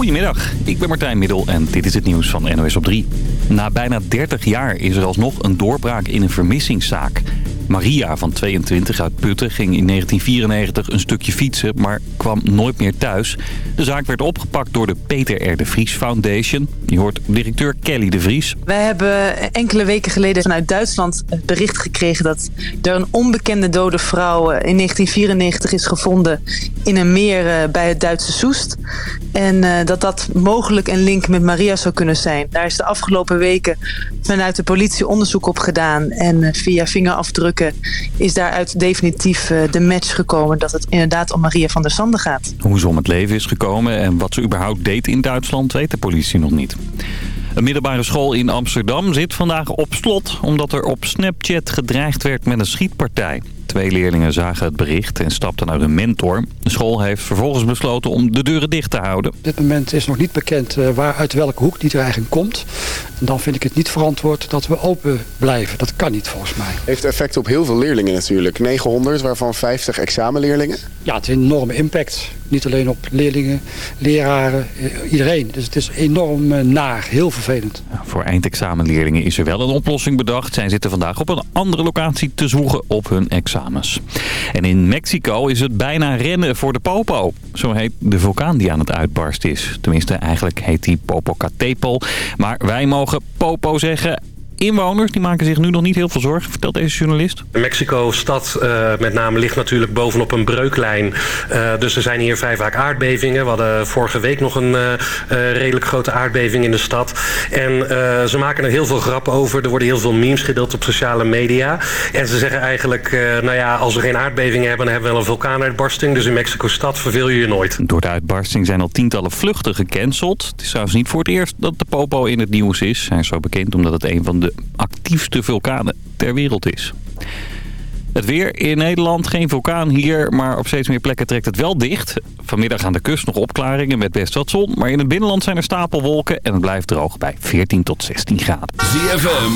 Goedemiddag, ik ben Martijn Middel en dit is het nieuws van NOS op 3. Na bijna 30 jaar is er alsnog een doorbraak in een vermissingszaak. Maria van 22 uit Putten ging in 1994 een stukje fietsen, maar kwam nooit meer thuis. De zaak werd opgepakt door de Peter R. de Vries Foundation. Je hoort directeur Kelly de Vries. Wij hebben enkele weken geleden vanuit Duitsland bericht gekregen... dat er een onbekende dode vrouw in 1994 is gevonden in een meer eh, bij het Duitse Soest. En uh, dat dat mogelijk een link met Maria zou kunnen zijn. Daar is de afgelopen weken vanuit de politie onderzoek op gedaan. En via vingerafdrukken is daaruit definitief uh, de match gekomen... dat het inderdaad om Maria van der Sande gaat. Hoe ze om het leven is gekomen en wat ze überhaupt deed in Duitsland... weet de politie nog niet. Een middelbare school in Amsterdam zit vandaag op slot... omdat er op Snapchat gedreigd werd met een schietpartij. Twee leerlingen zagen het bericht en stapten naar hun mentor. De school heeft vervolgens besloten om de deuren dicht te houden. Op dit moment is nog niet bekend uh, waar, uit welke hoek die dreiging komt. En dan vind ik het niet verantwoord dat we open blijven. Dat kan niet volgens mij. Heeft effect op heel veel leerlingen natuurlijk. 900, waarvan 50 examenleerlingen. Ja, het heeft een enorme impact. Niet alleen op leerlingen, leraren, iedereen. Dus het is enorm uh, naar, heel vervelend. Ja, voor eindexamenleerlingen is er wel een oplossing bedacht. Zij zitten vandaag op een andere locatie te zwoegen op hun En in Mexico is het bijna rennen voor de Popo. Zo heet de vulkaan die aan het uitbarsten is. Tenminste, eigenlijk heet die Popocatépetl. Maar wij mogen Popo zeggen inwoners die maken zich nu nog niet heel veel zorgen, vertelt deze journalist. Mexico-stad uh, met name ligt natuurlijk bovenop een breuklijn. Uh, dus er zijn hier vrij vaak aardbevingen. We hadden vorige week nog een uh, redelijk grote aardbeving in de stad. En ze maken er heel veel grap over. Er worden heel veel memes gedeeld op sociale media. En ze zeggen eigenlijk, nou ja, als we geen aardbevingen hebben... dan hebben we wel een vulkaanuitbarsting. Dus in Mexico-stad verveel je je nooit. Door de uitbarsting zijn al tientallen vluchten gecanceld. Het is trouwens niet voor het eerst dat de Popo in het nieuws is. Hij is zo bekend omdat het een van de actiefste vulkanen ter wereld is. Het weer in Nederland, geen vulkaan hier, maar op steeds meer plekken trekt het wel dicht. Vanmiddag aan de kust nog opklaringen met best wat zon, maar in het binnenland zijn er stapelwolken en het blijft droog bij 14 tot 16 graden. ZFM,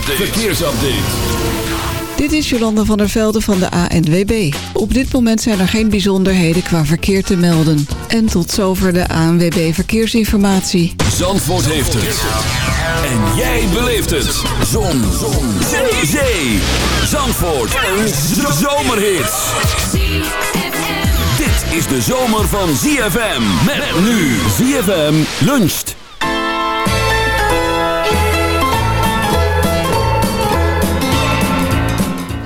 verkeersupdate. Dit is Jolanda van der Velde van de ANWB. Op dit moment zijn er geen bijzonderheden qua verkeer te melden. En tot zover de ANWB Verkeersinformatie. Zandvoort heeft het. En jij beleeft het. Zon. Zon. Zee. Zee. Zandvoort. Een zomerhit. Dit is de zomer van ZFM. Met nu ZFM luncht.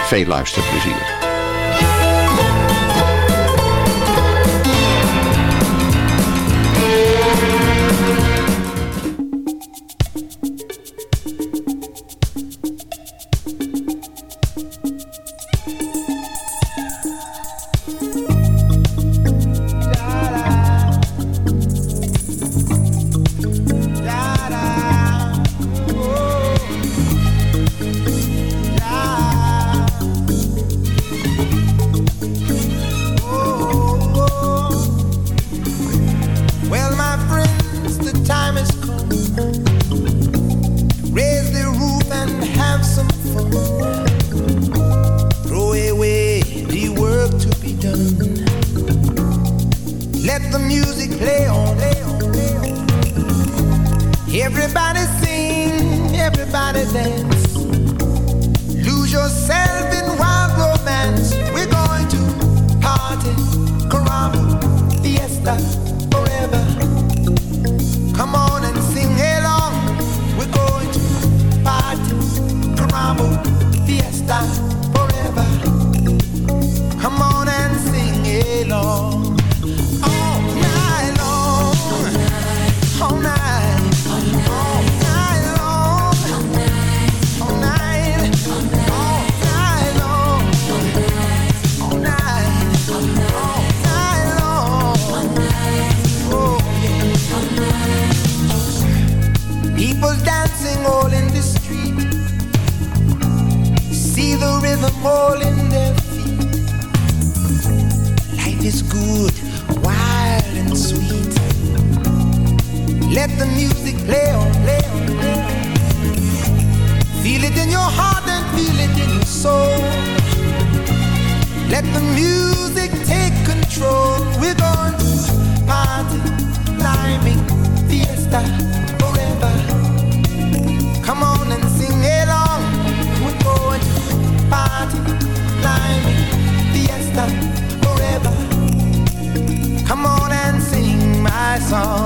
veel luisterplezier. together forever. Come on and sing my song.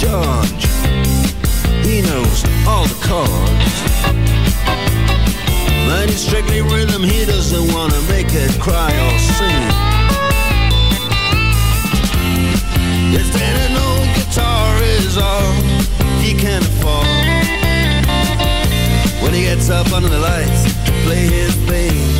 George. He knows all the chords. But it's strictly rhythm, he doesn't wanna make it cry or sing. Then an old guitar is all he can afford. When he gets up under the lights play his thing.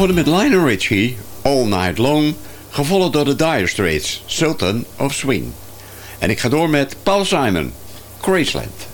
begonnen met Lionel Richie, All Night Long, gevolgd door de Dire Straits, Sultan of Swing. En ik ga door met Paul Simon, Graceland.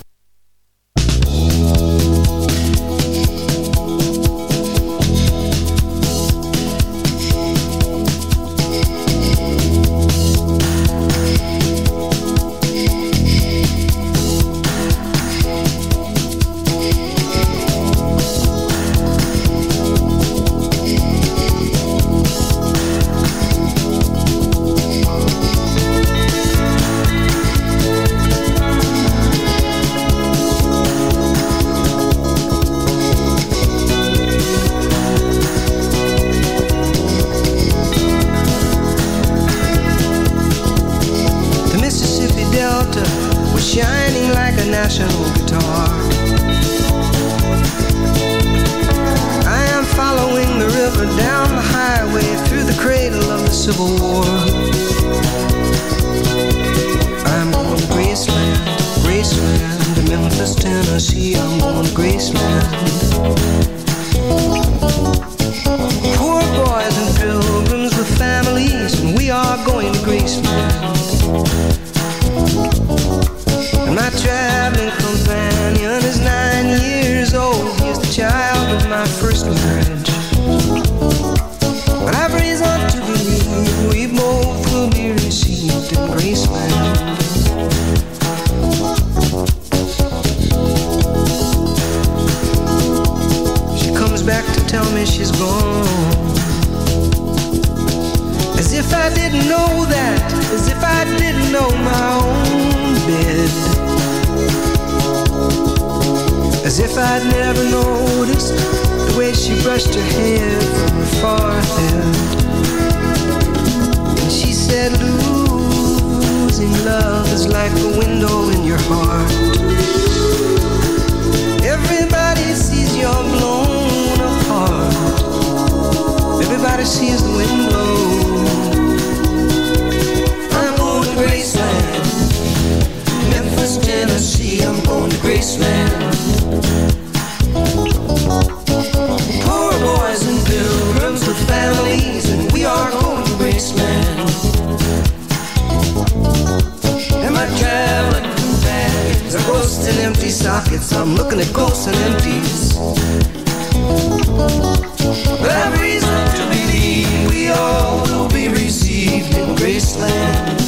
I'm looking at ghosts and empties. But reason to believe we all will be received in Graceland.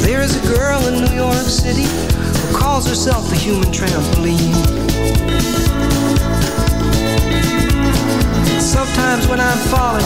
There is a girl in New York City who calls herself the human trampoline. Sometimes when I'm falling,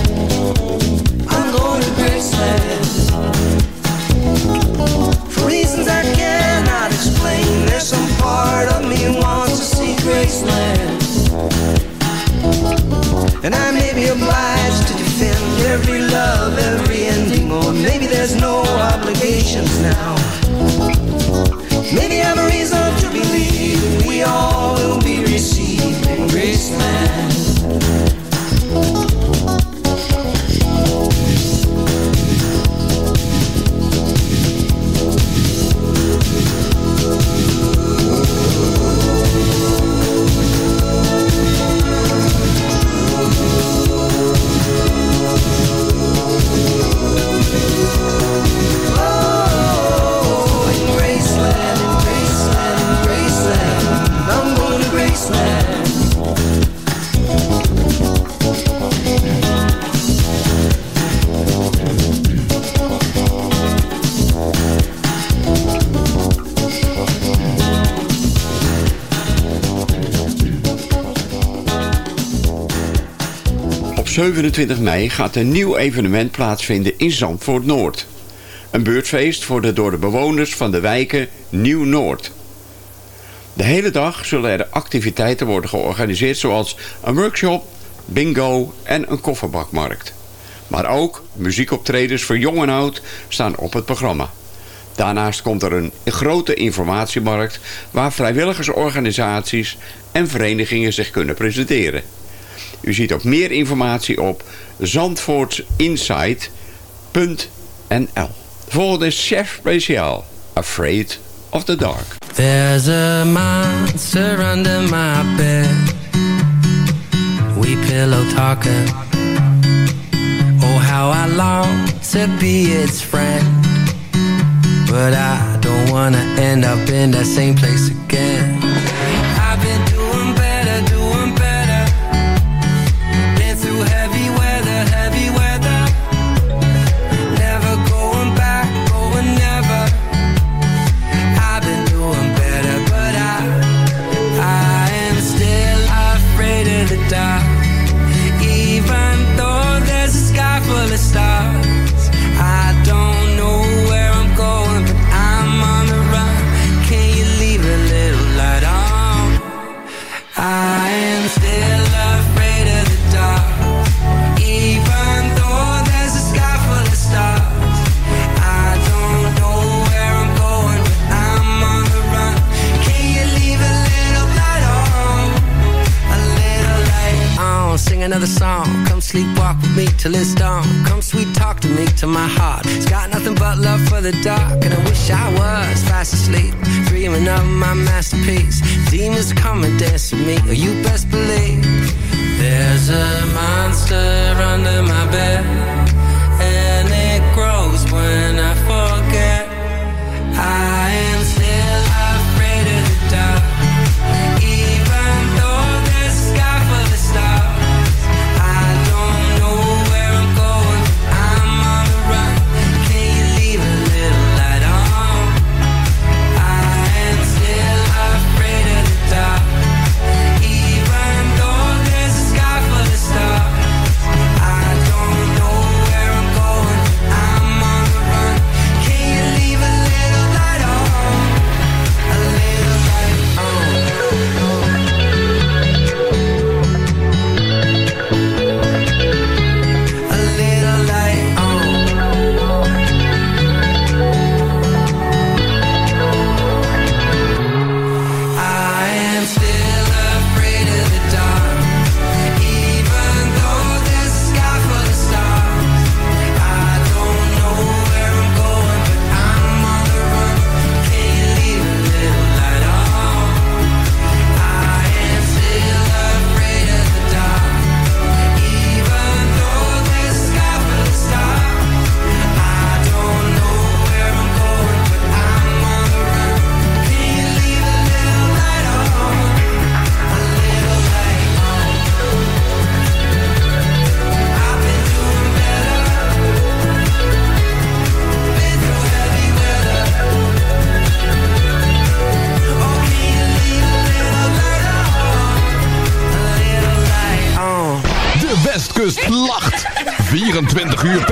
Maybe there's no obligations now. Maybe I'm a reason to believe we all will be received in Graceland. 27 mei gaat een nieuw evenement plaatsvinden in Zandvoort Noord. Een beurtfeest voor de door de bewoners van de wijken Nieuw-Noord. De hele dag zullen er activiteiten worden georganiseerd zoals een workshop, bingo en een kofferbakmarkt. Maar ook muziekoptredens voor jong en oud staan op het programma. Daarnaast komt er een grote informatiemarkt waar vrijwilligersorganisaties en verenigingen zich kunnen presenteren. U ziet ook meer informatie op zandvoortsinsight.nl. Volgende is chef speciaal, Afraid of the Dark. There's a monster under my bed. We pillow talking. Oh, how I long to be its friend. But I don't wanna end up in that same place again. till it's dawn. Come sweet talk to me, to my heart. It's got nothing but love for the dark, and I wish I was fast asleep, dreaming of my masterpiece. Demons come and dance with me, Oh, you best believe. There's a monster under my bed. 24 uur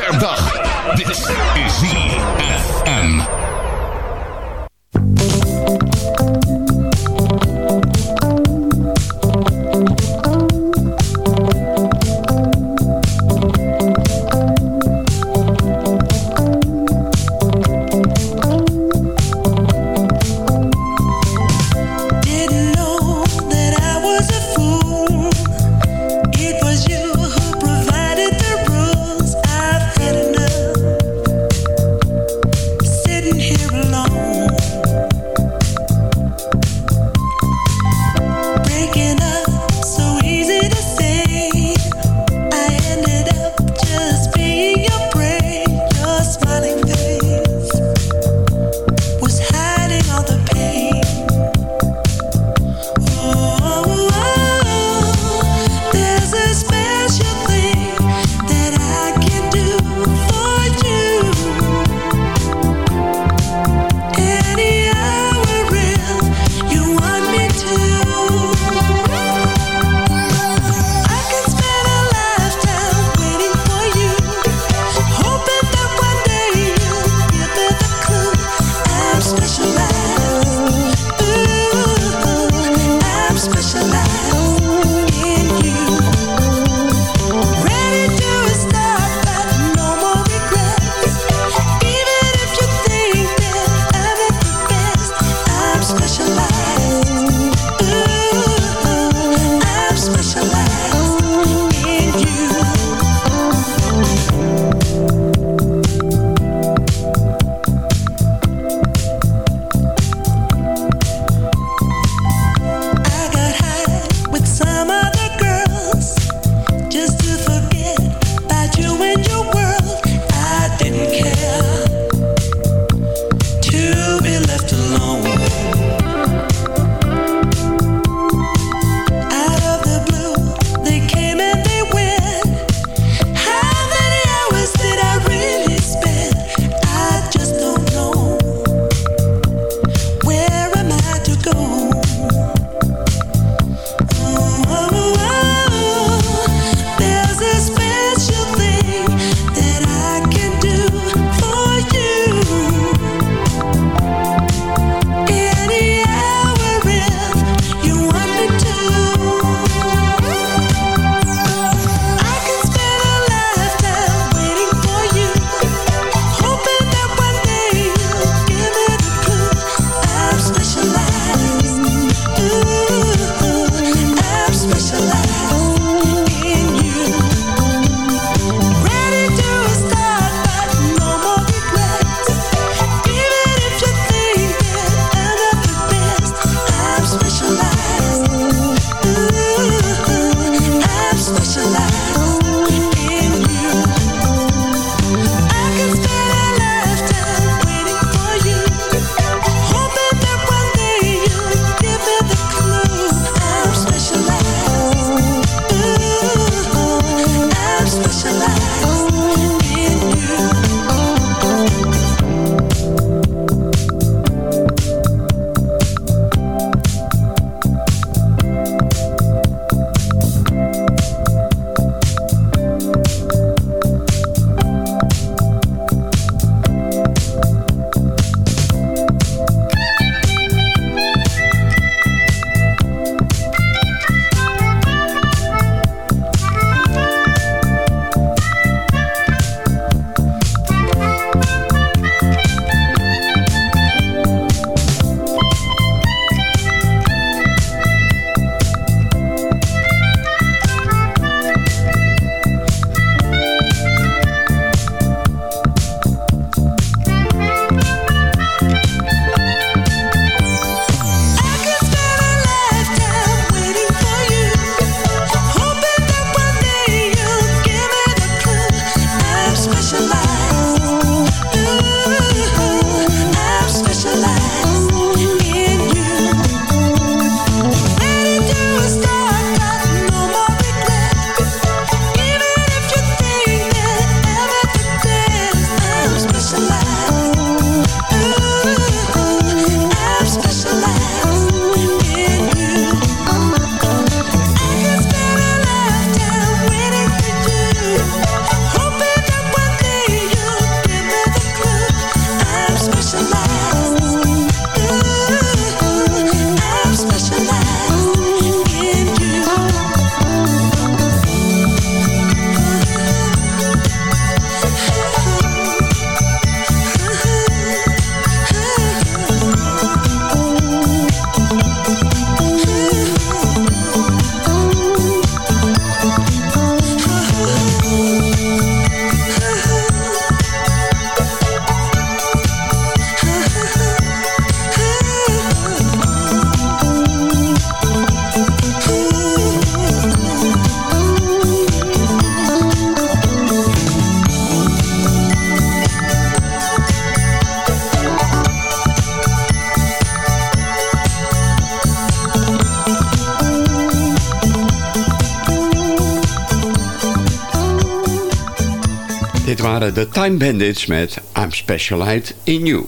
de Time Bandits met I'm Specialized in You.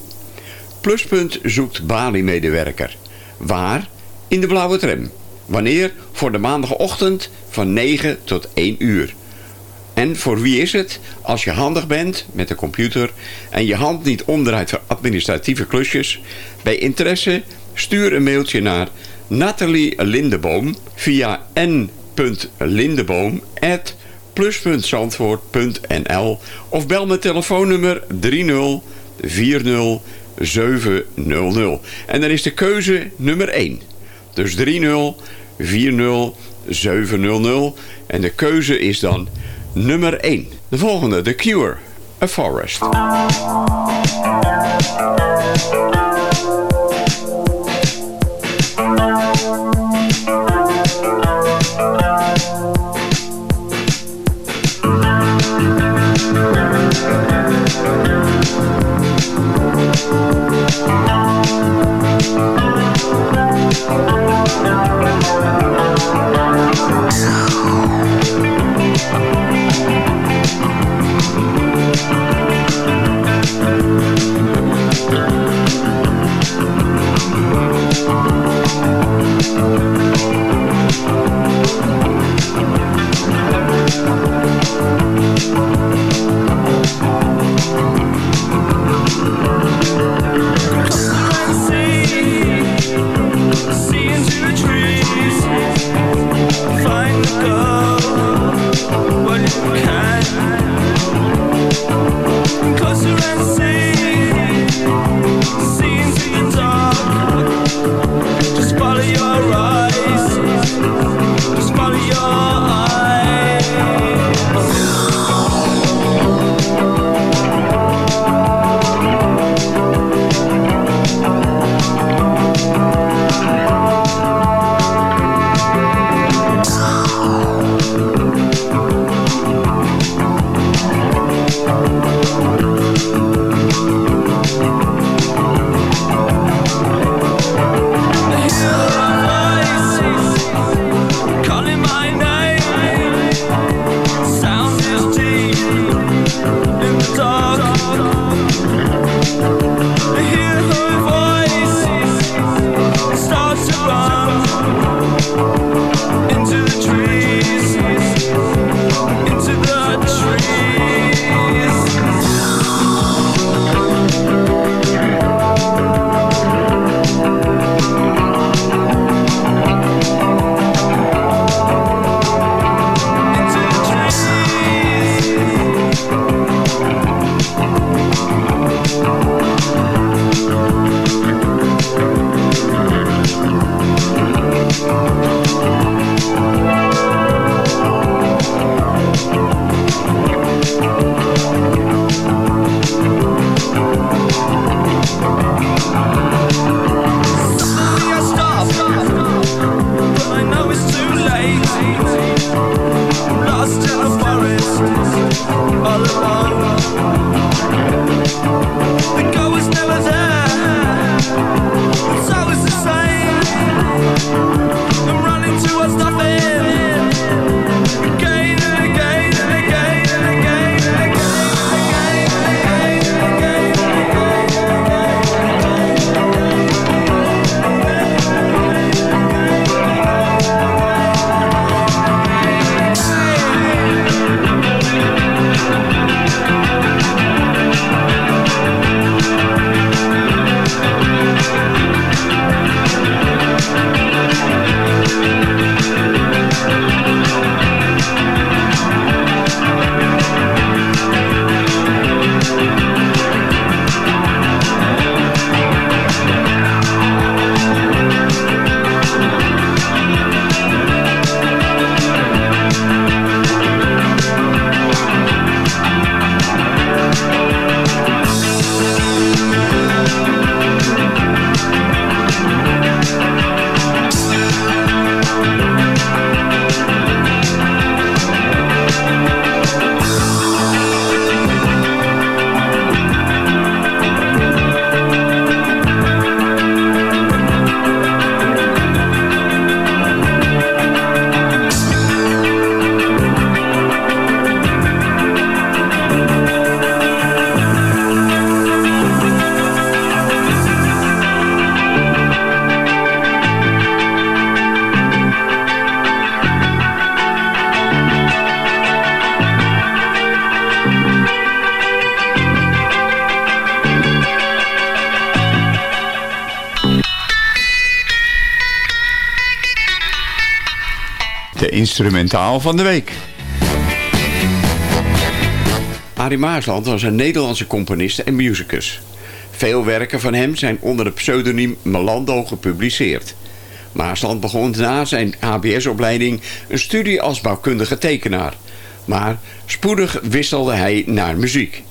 Pluspunt zoekt Bali-medewerker. Waar? In de blauwe tram. Wanneer? Voor de maandagochtend van 9 tot 1 uur. En voor wie is het? Als je handig bent met de computer en je hand niet omdraait voor administratieve klusjes. Bij interesse stuur een mailtje naar Nathalie Lindeboom via n.lindeboom.plus.zandvoort.nl of bel met telefoonnummer 30 40 700. En dan is de keuze nummer 1. Dus 30 40 700. En de keuze is dan nummer 1. De volgende, The Cure, A Forest. Instrumentaal van de week. Arie Maasland was een Nederlandse componist en musicus. Veel werken van hem zijn onder het pseudoniem Melando gepubliceerd. Maasland begon na zijn HBS-opleiding een studie als bouwkundige tekenaar. Maar spoedig wisselde hij naar muziek.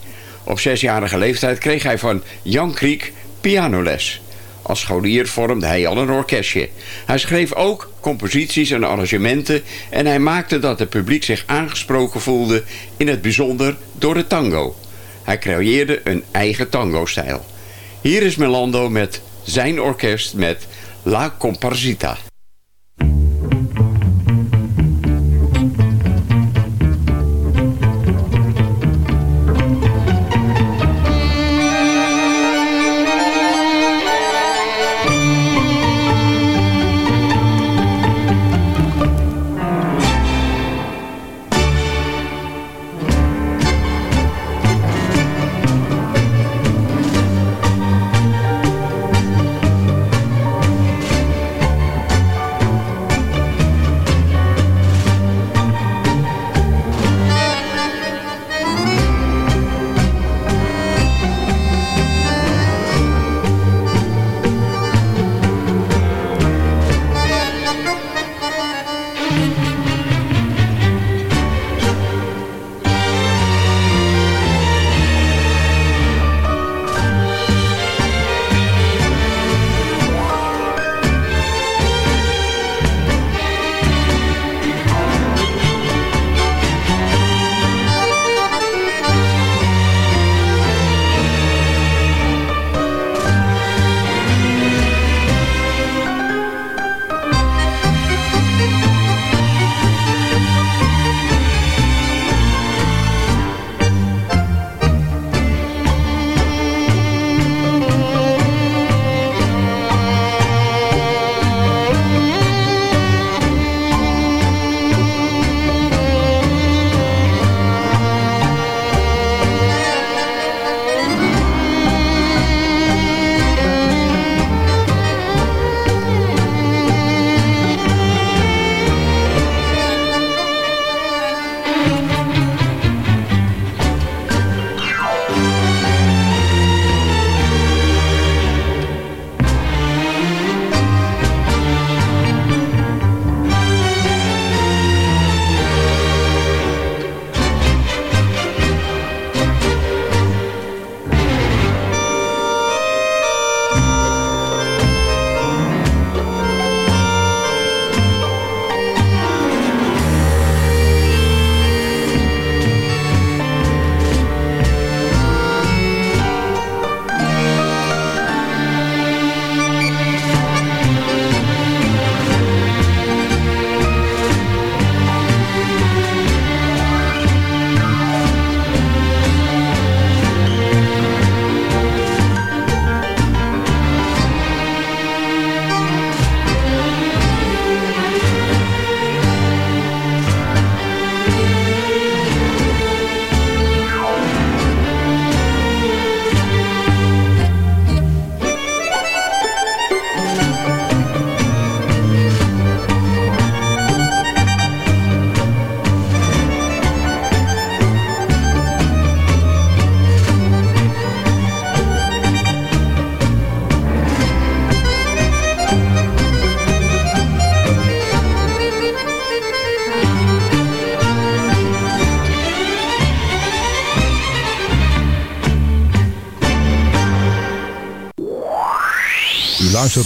Op zesjarige leeftijd kreeg hij van Jan Kriek pianoles. Als scholier vormde hij al een orkestje. Hij schreef ook composities en arrangementen... en hij maakte dat het publiek zich aangesproken voelde... in het bijzonder door de tango. Hij creëerde een eigen tango-stijl. Hier is Melando met zijn orkest met La Comparsita.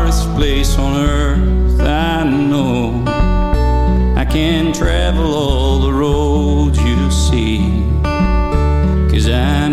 farthest place on earth I know. I can travel all the roads you see, cause I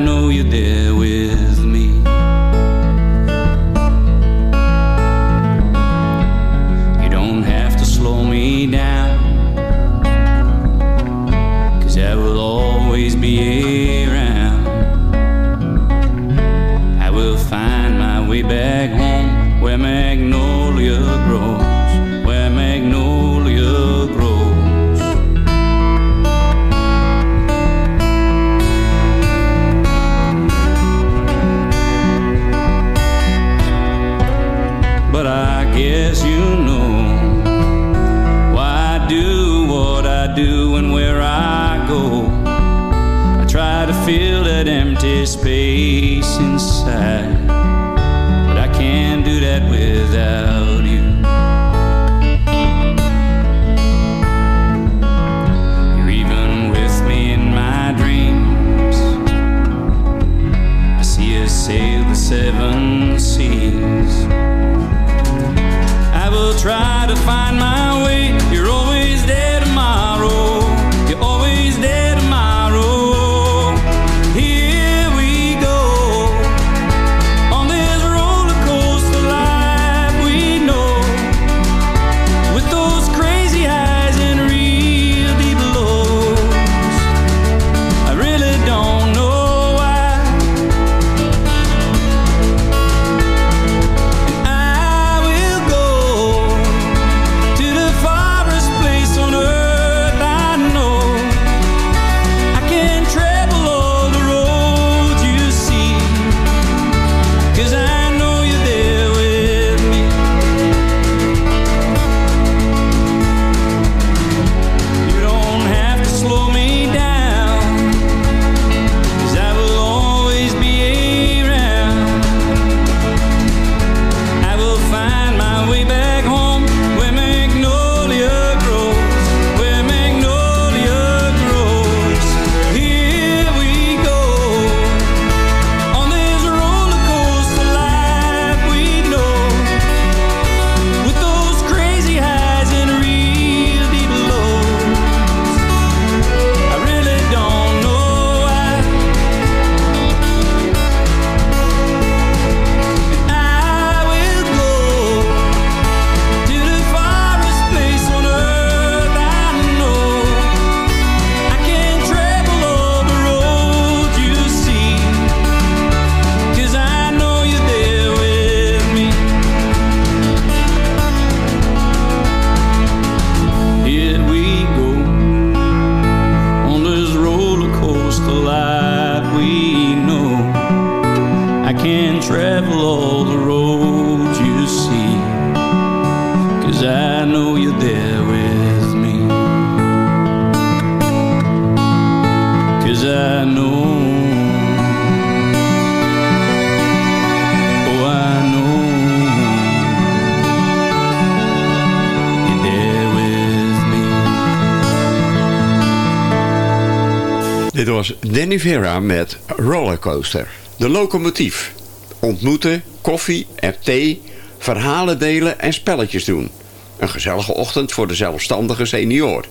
Rivera met Rollercoaster. De locomotief. Ontmoeten, koffie en thee, verhalen delen en spelletjes doen. Een gezellige ochtend voor de zelfstandige senior.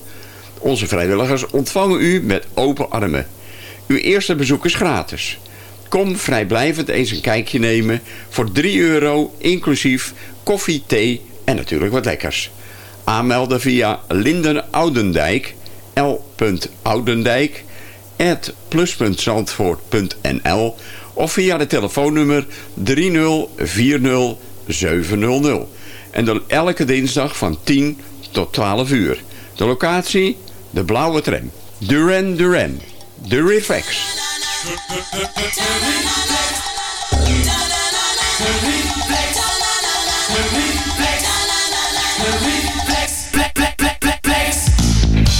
Onze vrijwilligers ontvangen u met open armen. Uw eerste bezoek is gratis. Kom vrijblijvend eens een kijkje nemen voor 3 euro inclusief koffie, thee en natuurlijk wat lekkers. Aanmelden via Linden l.oudendijk plus.zandvoort.nl of via de telefoonnummer 3040700. En dan elke dinsdag van 10 tot 12 uur. De locatie? De blauwe tram. Duran Duran. The Reflex.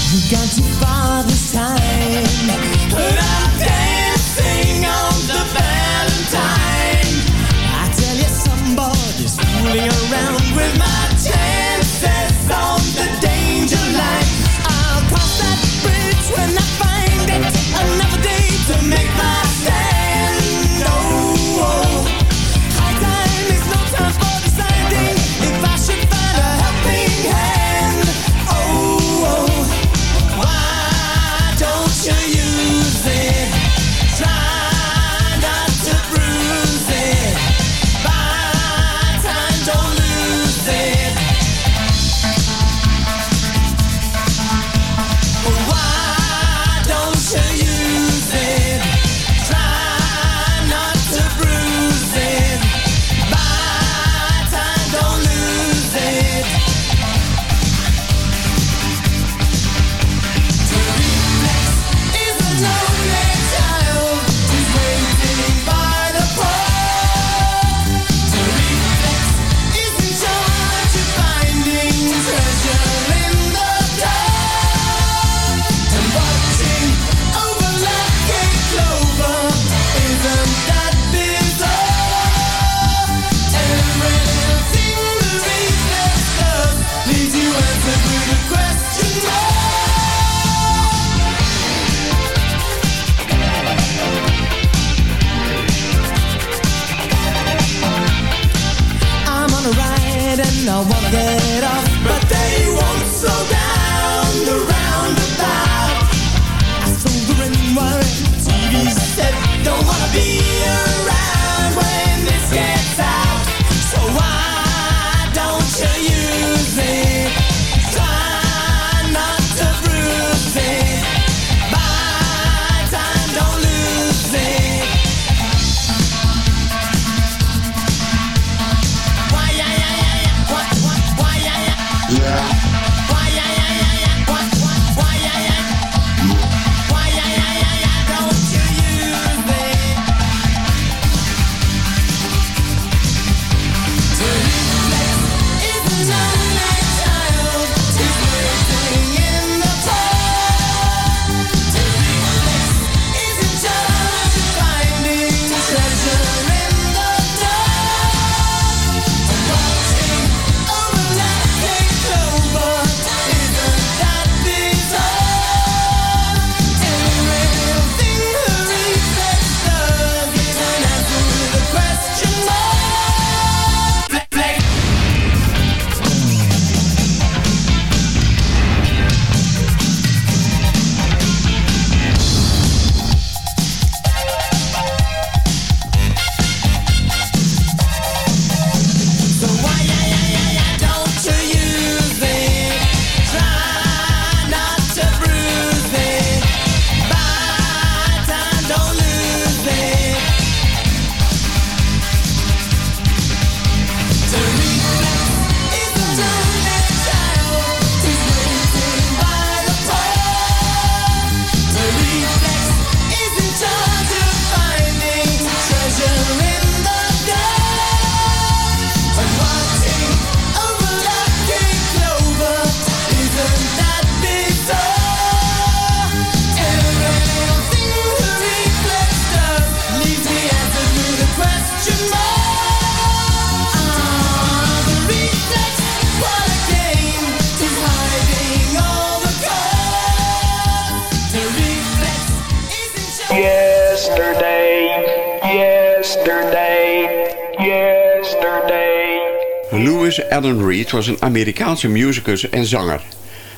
You got to was een Amerikaanse musicus en zanger.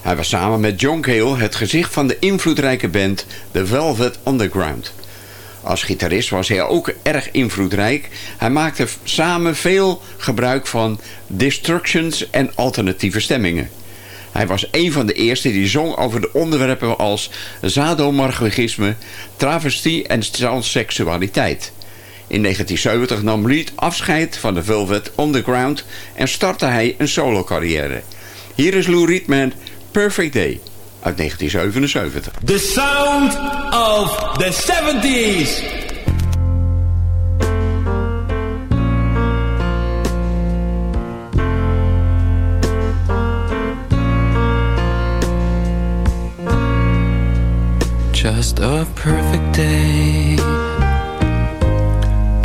Hij was samen met John Cale het gezicht van de invloedrijke band The Velvet Underground. Als gitarist was hij ook erg invloedrijk. Hij maakte samen veel gebruik van destructions en alternatieve stemmingen. Hij was een van de eerste die zong over de onderwerpen als sadomasochisme, travestie en transseksualiteit. In 1970 nam Reed afscheid van de Velvet Underground en startte hij een solo-carrière. Hier is Lou Reed met Perfect Day uit 1977. The sound of the 70s. Just a perfect day.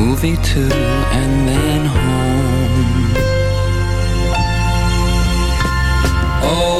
movie too, and then home. Oh,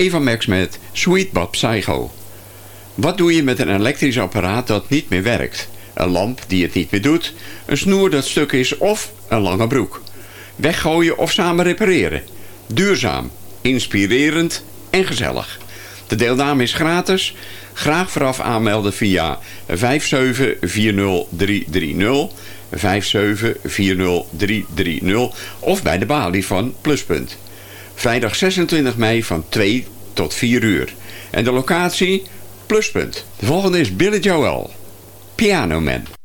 Eva Max met Sweet But Psycho. Wat doe je met een elektrisch apparaat dat niet meer werkt? Een lamp die het niet meer doet, een snoer dat stuk is of een lange broek. Weggooien of samen repareren. Duurzaam, inspirerend en gezellig. De deelname is gratis. Graag vooraf aanmelden via 5740330, 5740330 of bij de balie van Pluspunt. Vrijdag 26 mei van 2 tot 4 uur. En de locatie Pluspunt. De volgende is Billy Joel, Piano Man.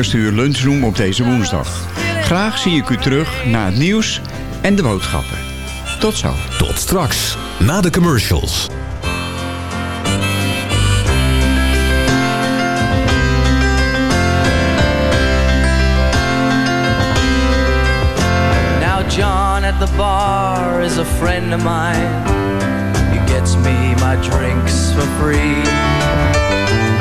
Eerste uur lunchroom op deze woensdag. Graag zie ik u terug na het nieuws en de boodschappen. Tot zo. Tot straks, na de commercials. Now, John at the bar is a friend of mine. He gets me my drinks for free.